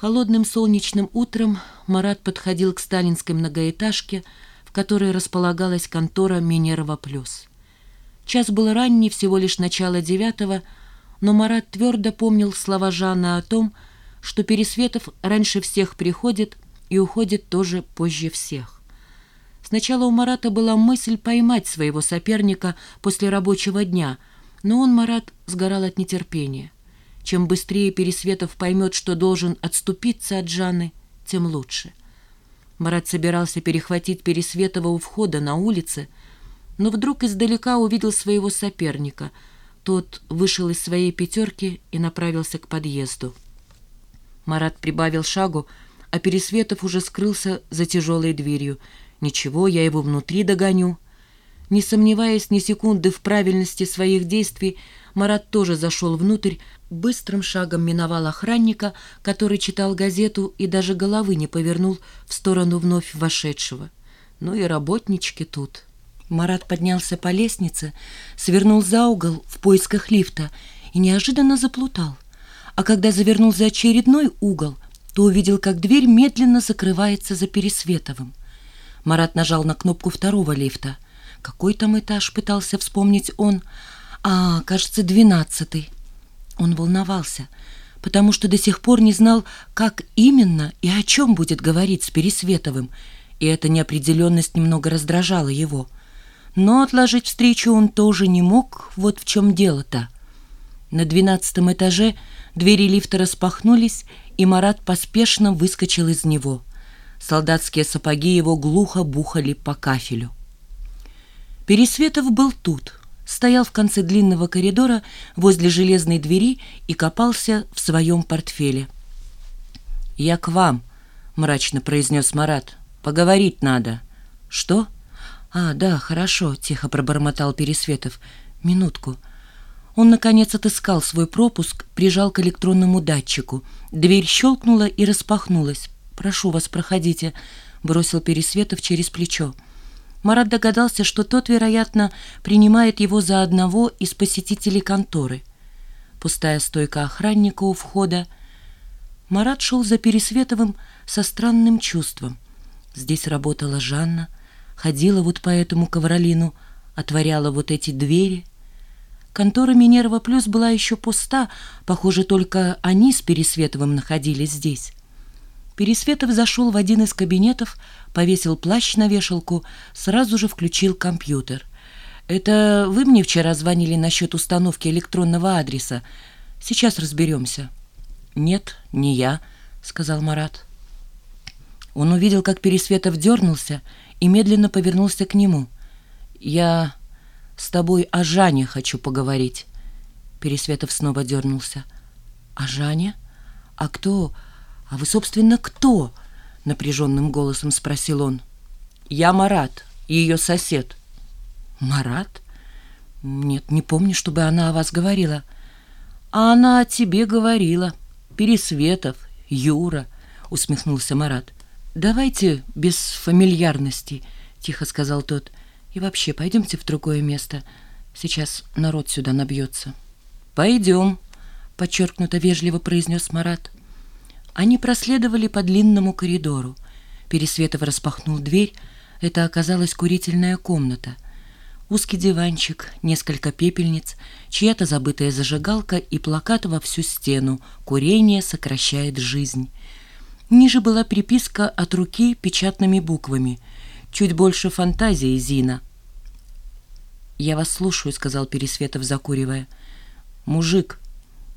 Холодным солнечным утром Марат подходил к сталинской многоэтажке, в которой располагалась контора «Минерва Плюс». Час был ранний, всего лишь начало девятого, но Марат твердо помнил слова Жанны о том, что Пересветов раньше всех приходит и уходит тоже позже всех. Сначала у Марата была мысль поймать своего соперника после рабочего дня, но он, Марат, сгорал от нетерпения. Чем быстрее Пересветов поймет, что должен отступиться от Жанны, тем лучше. Марат собирался перехватить Пересветова у входа на улице, но вдруг издалека увидел своего соперника. Тот вышел из своей пятерки и направился к подъезду. Марат прибавил шагу, а Пересветов уже скрылся за тяжелой дверью. «Ничего, я его внутри догоню». Не сомневаясь ни секунды в правильности своих действий, Марат тоже зашел внутрь, быстрым шагом миновал охранника, который читал газету и даже головы не повернул в сторону вновь вошедшего. Ну и работнички тут. Марат поднялся по лестнице, свернул за угол в поисках лифта и неожиданно заплутал. А когда завернул за очередной угол, то увидел, как дверь медленно закрывается за Пересветовым. Марат нажал на кнопку второго лифта. Какой там этаж, пытался вспомнить он. А, кажется, двенадцатый. Он волновался, потому что до сих пор не знал, как именно и о чем будет говорить с Пересветовым, и эта неопределенность немного раздражала его. Но отложить встречу он тоже не мог, вот в чем дело-то. На двенадцатом этаже двери лифта распахнулись, и Марат поспешно выскочил из него. Солдатские сапоги его глухо бухали по кафелю. Пересветов был тут — стоял в конце длинного коридора возле железной двери и копался в своем портфеле. «Я к вам», — мрачно произнес Марат. «Поговорить надо». «Что?» «А, да, хорошо», — тихо пробормотал Пересветов. «Минутку». Он, наконец, отыскал свой пропуск, прижал к электронному датчику. Дверь щелкнула и распахнулась. «Прошу вас, проходите», — бросил Пересветов через плечо. Марат догадался, что тот, вероятно, принимает его за одного из посетителей конторы. Пустая стойка охранника у входа. Марат шел за Пересветовым со странным чувством. Здесь работала Жанна, ходила вот по этому ковролину, отворяла вот эти двери. Контора Минерва Плюс была еще пуста, похоже, только они с Пересветовым находились здесь. Пересветов зашел в один из кабинетов, повесил плащ на вешалку, сразу же включил компьютер. «Это вы мне вчера звонили насчет установки электронного адреса? Сейчас разберемся». «Нет, не я», — сказал Марат. Он увидел, как Пересветов дернулся и медленно повернулся к нему. «Я с тобой о Жане хочу поговорить». Пересветов снова дернулся. «О Жане? А кто...» «А вы, собственно, кто?» — напряженным голосом спросил он. «Я Марат, ее сосед». «Марат? Нет, не помню, чтобы она о вас говорила». «А она о тебе говорила. Пересветов, Юра», — усмехнулся Марат. «Давайте без фамильярности», — тихо сказал тот. «И вообще, пойдемте в другое место. Сейчас народ сюда набьется». «Пойдем», — подчеркнуто вежливо произнес Марат. Они проследовали по длинному коридору. Пересветов распахнул дверь. Это оказалась курительная комната. Узкий диванчик, несколько пепельниц, чья-то забытая зажигалка и плакат во всю стену «Курение сокращает жизнь». Ниже была приписка от руки печатными буквами. «Чуть больше фантазии, Зина». «Я вас слушаю», — сказал Пересветов, закуривая. «Мужик,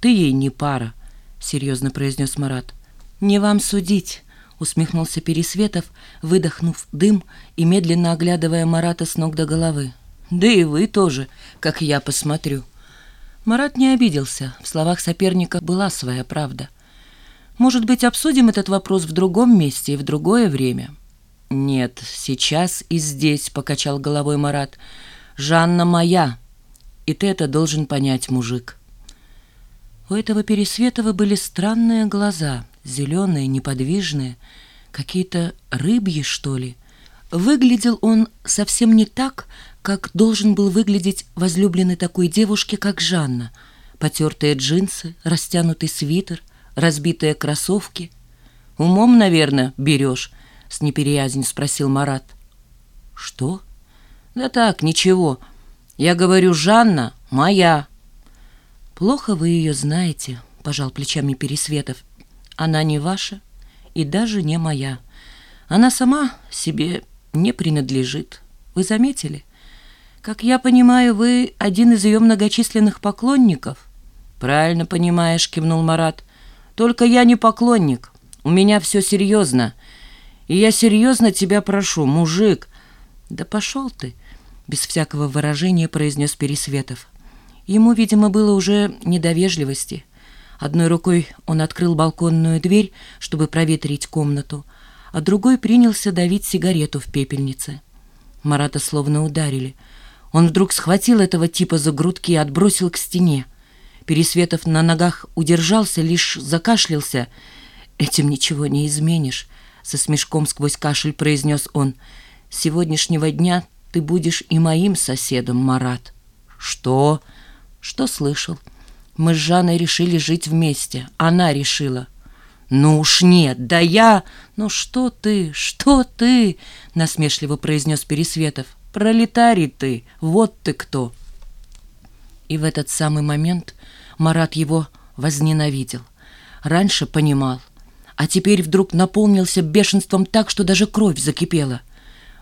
ты ей не пара», — серьезно произнес Марат. «Не вам судить», — усмехнулся Пересветов, выдохнув дым и медленно оглядывая Марата с ног до головы. «Да и вы тоже, как я посмотрю». Марат не обиделся, в словах соперника была своя правда. «Может быть, обсудим этот вопрос в другом месте и в другое время?» «Нет, сейчас и здесь», — покачал головой Марат. «Жанна моя, и ты это должен понять, мужик». У этого Пересветова были странные глаза, зеленые, неподвижные, какие-то рыбьи, что ли. Выглядел он совсем не так, как должен был выглядеть возлюбленный такой девушки, как Жанна. Потертые джинсы, растянутый свитер, разбитые кроссовки. Умом, наверное, берешь?» — с неприязнью спросил Марат. «Что?» «Да так, ничего. Я говорю, Жанна моя». «Плохо вы ее знаете», — пожал плечами Пересветов. «Она не ваша и даже не моя. Она сама себе не принадлежит. Вы заметили? Как я понимаю, вы один из ее многочисленных поклонников?» «Правильно понимаешь», — кивнул Марат. «Только я не поклонник. У меня все серьезно. И я серьезно тебя прошу, мужик». «Да пошел ты», — без всякого выражения произнес Пересветов. Ему, видимо, было уже недовежливости. Одной рукой он открыл балконную дверь, чтобы проветрить комнату, а другой принялся давить сигарету в пепельнице. Марата словно ударили. Он вдруг схватил этого типа за грудки и отбросил к стене. Пересветов на ногах удержался, лишь закашлялся. «Этим ничего не изменишь», — со смешком сквозь кашель произнес он. «С сегодняшнего дня ты будешь и моим соседом, Марат». «Что?» «Что слышал?» «Мы с Жанной решили жить вместе. Она решила». «Ну уж нет, да я...» «Ну что ты, что ты?» — насмешливо произнес Пересветов. «Пролетарий ты, вот ты кто!» И в этот самый момент Марат его возненавидел. Раньше понимал, а теперь вдруг наполнился бешенством так, что даже кровь закипела.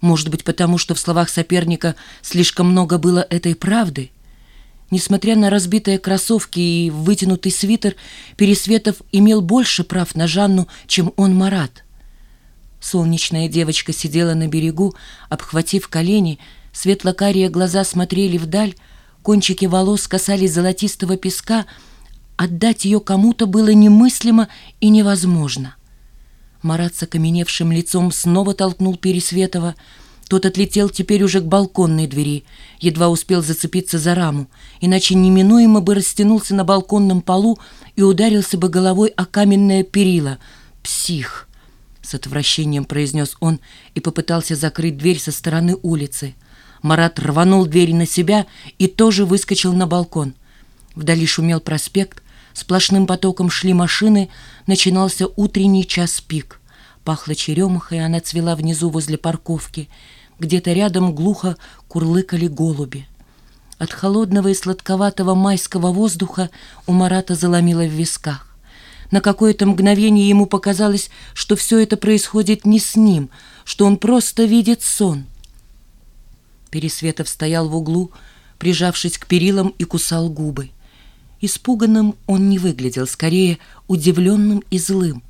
Может быть, потому что в словах соперника слишком много было этой правды? Несмотря на разбитые кроссовки и вытянутый свитер, Пересветов имел больше прав на Жанну, чем он Марат. Солнечная девочка сидела на берегу, обхватив колени, светло-карие глаза смотрели вдаль, кончики волос касались золотистого песка, отдать ее кому-то было немыслимо и невозможно. Марат с окаменевшим лицом снова толкнул Пересветова. Тот отлетел теперь уже к балконной двери, едва успел зацепиться за раму, иначе неминуемо бы растянулся на балконном полу и ударился бы головой о каменное перила. «Псих!» — с отвращением произнес он и попытался закрыть дверь со стороны улицы. Марат рванул дверь на себя и тоже выскочил на балкон. Вдали шумел проспект, сплошным потоком шли машины, начинался утренний час пик. Пахло черемухой, она цвела внизу возле парковки. Где-то рядом глухо курлыкали голуби. От холодного и сладковатого майского воздуха у Марата заломило в висках. На какое-то мгновение ему показалось, что все это происходит не с ним, что он просто видит сон — Пересветов стоял в углу, прижавшись к перилам и кусал губы. Испуганным он не выглядел, скорее удивленным и злым.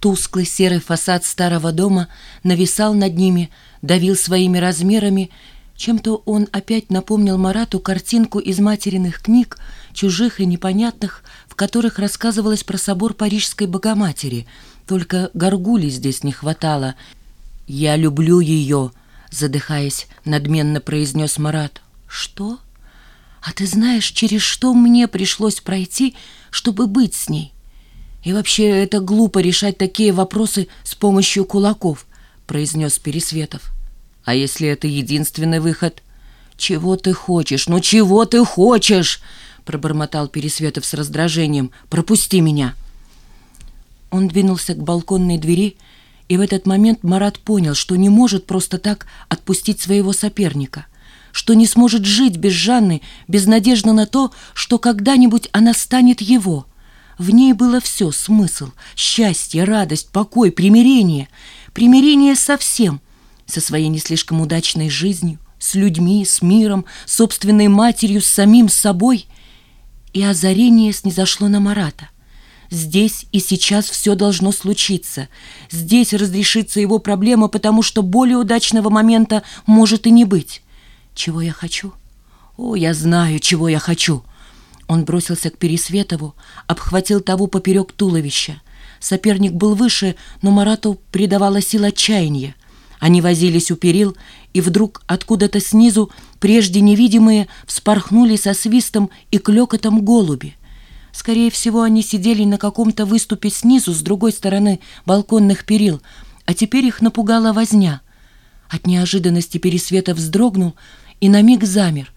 Тусклый серый фасад старого дома нависал над ними, давил своими размерами. Чем-то он опять напомнил Марату картинку из материных книг, чужих и непонятных, в которых рассказывалось про собор Парижской Богоматери. Только горгули здесь не хватало. «Я люблю ее», задыхаясь, надменно произнес Марат. «Что? А ты знаешь, через что мне пришлось пройти, чтобы быть с ней? И вообще это глупо решать такие вопросы с помощью кулаков», произнес Пересветов. «А если это единственный выход?» «Чего ты хочешь? Ну чего ты хочешь?» пробормотал Пересветов с раздражением. «Пропусти меня!» Он двинулся к балконной двери и в этот момент Марат понял, что не может просто так отпустить своего соперника, что не сможет жить без Жанны, без надежды на то, что когда-нибудь она станет его. В ней было все — смысл, счастье, радость, покой, примирение. Примирение со всем, со своей не слишком удачной жизнью, с людьми, с миром, собственной матерью, с самим собой. И озарение снизошло на Марата — Здесь и сейчас все должно случиться. Здесь разрешится его проблема, потому что более удачного момента может и не быть. Чего я хочу? О, я знаю, чего я хочу. Он бросился к Пересветову, обхватил того поперек туловища. Соперник был выше, но Марату придавала сил отчаяния. Они возились у перил, и вдруг откуда-то снизу, прежде невидимые, вспорхнули со свистом и клёкотом голуби. Скорее всего, они сидели на каком-то выступе снизу, с другой стороны балконных перил, а теперь их напугала возня. От неожиданности Пересвета вздрогнул и на миг замер.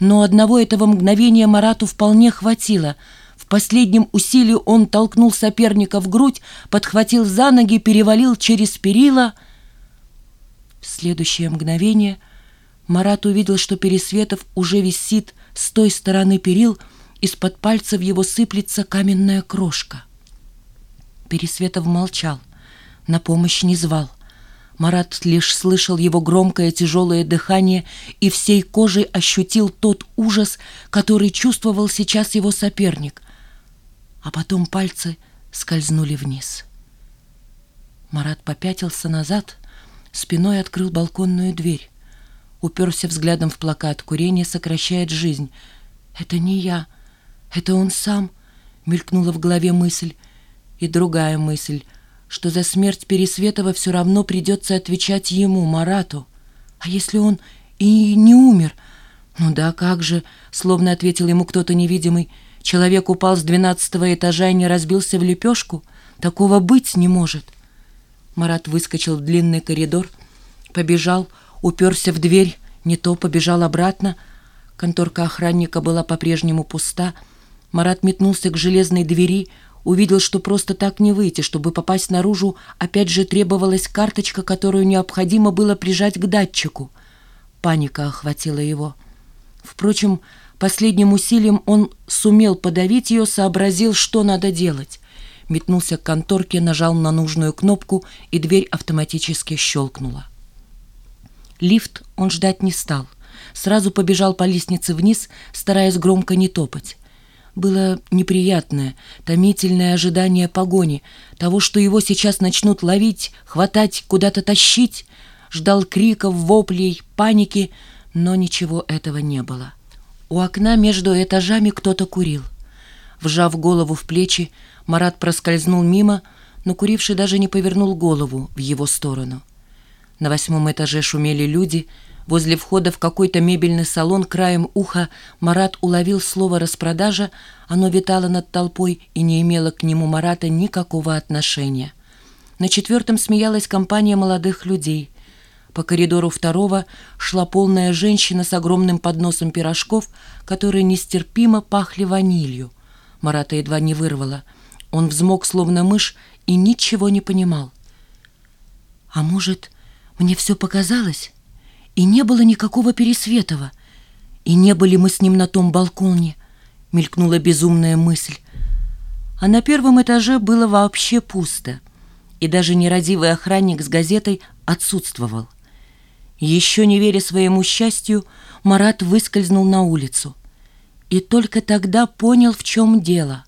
Но одного этого мгновения Марату вполне хватило. В последнем усилии он толкнул соперника в грудь, подхватил за ноги, перевалил через перила. В следующее мгновение Марат увидел, что Пересветов уже висит с той стороны перил, из-под пальцев его сыплется каменная крошка. Пересветов молчал, на помощь не звал. Марат лишь слышал его громкое тяжелое дыхание и всей кожей ощутил тот ужас, который чувствовал сейчас его соперник. А потом пальцы скользнули вниз. Марат попятился назад, спиной открыл балконную дверь. Уперся взглядом в плакат «Курение сокращает жизнь». «Это не я, это он сам», — мелькнула в голове мысль. И другая мысль — что за смерть Пересветова все равно придется отвечать ему, Марату. А если он и не умер? Ну да, как же, словно ответил ему кто-то невидимый. Человек упал с двенадцатого этажа и не разбился в лепешку. Такого быть не может. Марат выскочил в длинный коридор, побежал, уперся в дверь, не то побежал обратно. Конторка охранника была по-прежнему пуста. Марат метнулся к железной двери, увидел, что просто так не выйти. Чтобы попасть наружу, опять же требовалась карточка, которую необходимо было прижать к датчику. Паника охватила его. Впрочем, последним усилием он сумел подавить ее, сообразил, что надо делать. Метнулся к конторке, нажал на нужную кнопку, и дверь автоматически щелкнула. Лифт он ждать не стал. Сразу побежал по лестнице вниз, стараясь громко не топать. Было неприятное, томительное ожидание погони, того, что его сейчас начнут ловить, хватать, куда-то тащить. Ждал криков, воплей, паники, но ничего этого не было. У окна между этажами кто-то курил. Вжав голову в плечи, Марат проскользнул мимо, но куривший даже не повернул голову в его сторону. На восьмом этаже шумели люди — Возле входа в какой-то мебельный салон краем уха Марат уловил слово «распродажа», оно витало над толпой и не имело к нему Марата никакого отношения. На четвертом смеялась компания молодых людей. По коридору второго шла полная женщина с огромным подносом пирожков, которые нестерпимо пахли ванилью. Марата едва не вырвала. Он взмок, словно мышь, и ничего не понимал. «А может, мне все показалось?» И не было никакого Пересветова. И не были мы с ним на том балконе, мелькнула безумная мысль. А на первом этаже было вообще пусто. И даже нерадивый охранник с газетой отсутствовал. Еще не веря своему счастью, Марат выскользнул на улицу. И только тогда понял, в чем дело.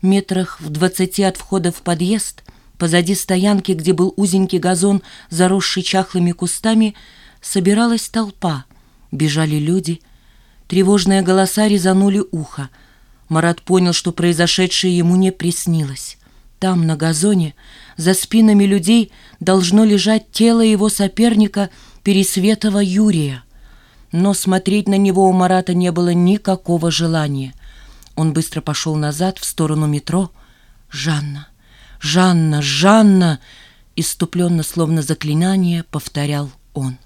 Метрах в двадцати от входа в подъезд, позади стоянки, где был узенький газон, заросший чахлыми кустами, собиралась толпа, бежали люди. Тревожные голоса резанули ухо. Марат понял, что произошедшее ему не приснилось. Там, на газоне, за спинами людей должно лежать тело его соперника Пересветова Юрия. Но смотреть на него у Марата не было никакого желания. Он быстро пошел назад, в сторону метро. «Жанна! Жанна! Жанна!» Иступленно, словно заклинание, повторял он.